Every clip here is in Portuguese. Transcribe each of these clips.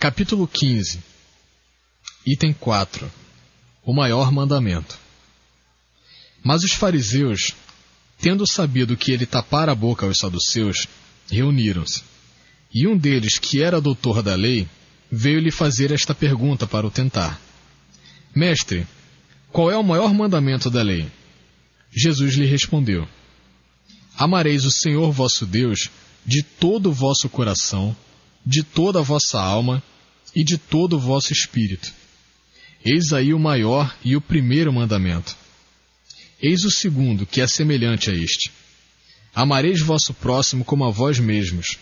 Capítulo 15 Item 4 O maior mandamento. Mas os fariseus, tendo sabido que ele tapara a boca aos saduceus, reuniram-se. E um deles, que era doutor da lei, veio lhe fazer esta pergunta para o tentar: Mestre, qual é o maior mandamento da lei? Jesus lhe respondeu: Amareis o Senhor vosso Deus de todo o vosso coração, de toda a vossa alma e de todo o vosso espírito. Eis aí o maior e o primeiro mandamento. Eis o segundo, que é semelhante a este: Amareis vosso próximo como a vós mesmos.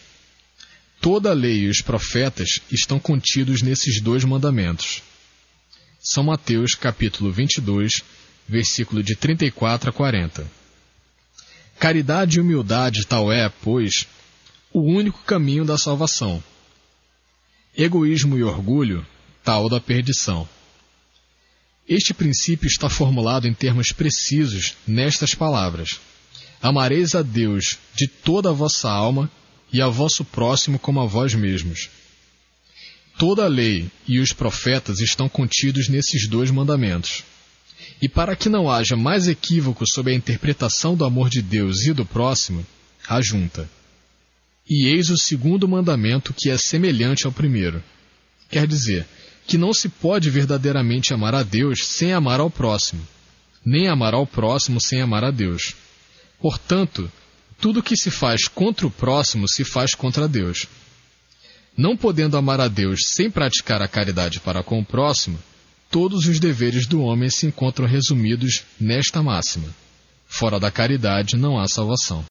Toda a lei e os profetas estão contidos nesses dois mandamentos. São Mateus, capítulo 22, versículo de 34 a 40. Caridade e humildade tal é, pois, o único caminho da salvação. Egoísmo e orgulho, tal da perdição. Este princípio está formulado em termos precisos nestas palavras: Amareis a Deus de toda a vossa alma e a vosso próximo como a vós mesmos. Toda a lei e os profetas estão contidos nesses dois mandamentos. E para que não haja mais equívoco sobre a interpretação do amor de Deus e do próximo, ajunta. E eis o segundo mandamento que é semelhante ao primeiro. Quer dizer, que não se pode verdadeiramente amar a Deus sem amar ao próximo, nem amar ao próximo sem amar a Deus. Portanto, tudo que se faz contra o próximo se faz contra Deus. Não podendo amar a Deus sem praticar a caridade para com o próximo, todos os deveres do homem se encontram resumidos nesta máxima: fora da caridade não há salvação.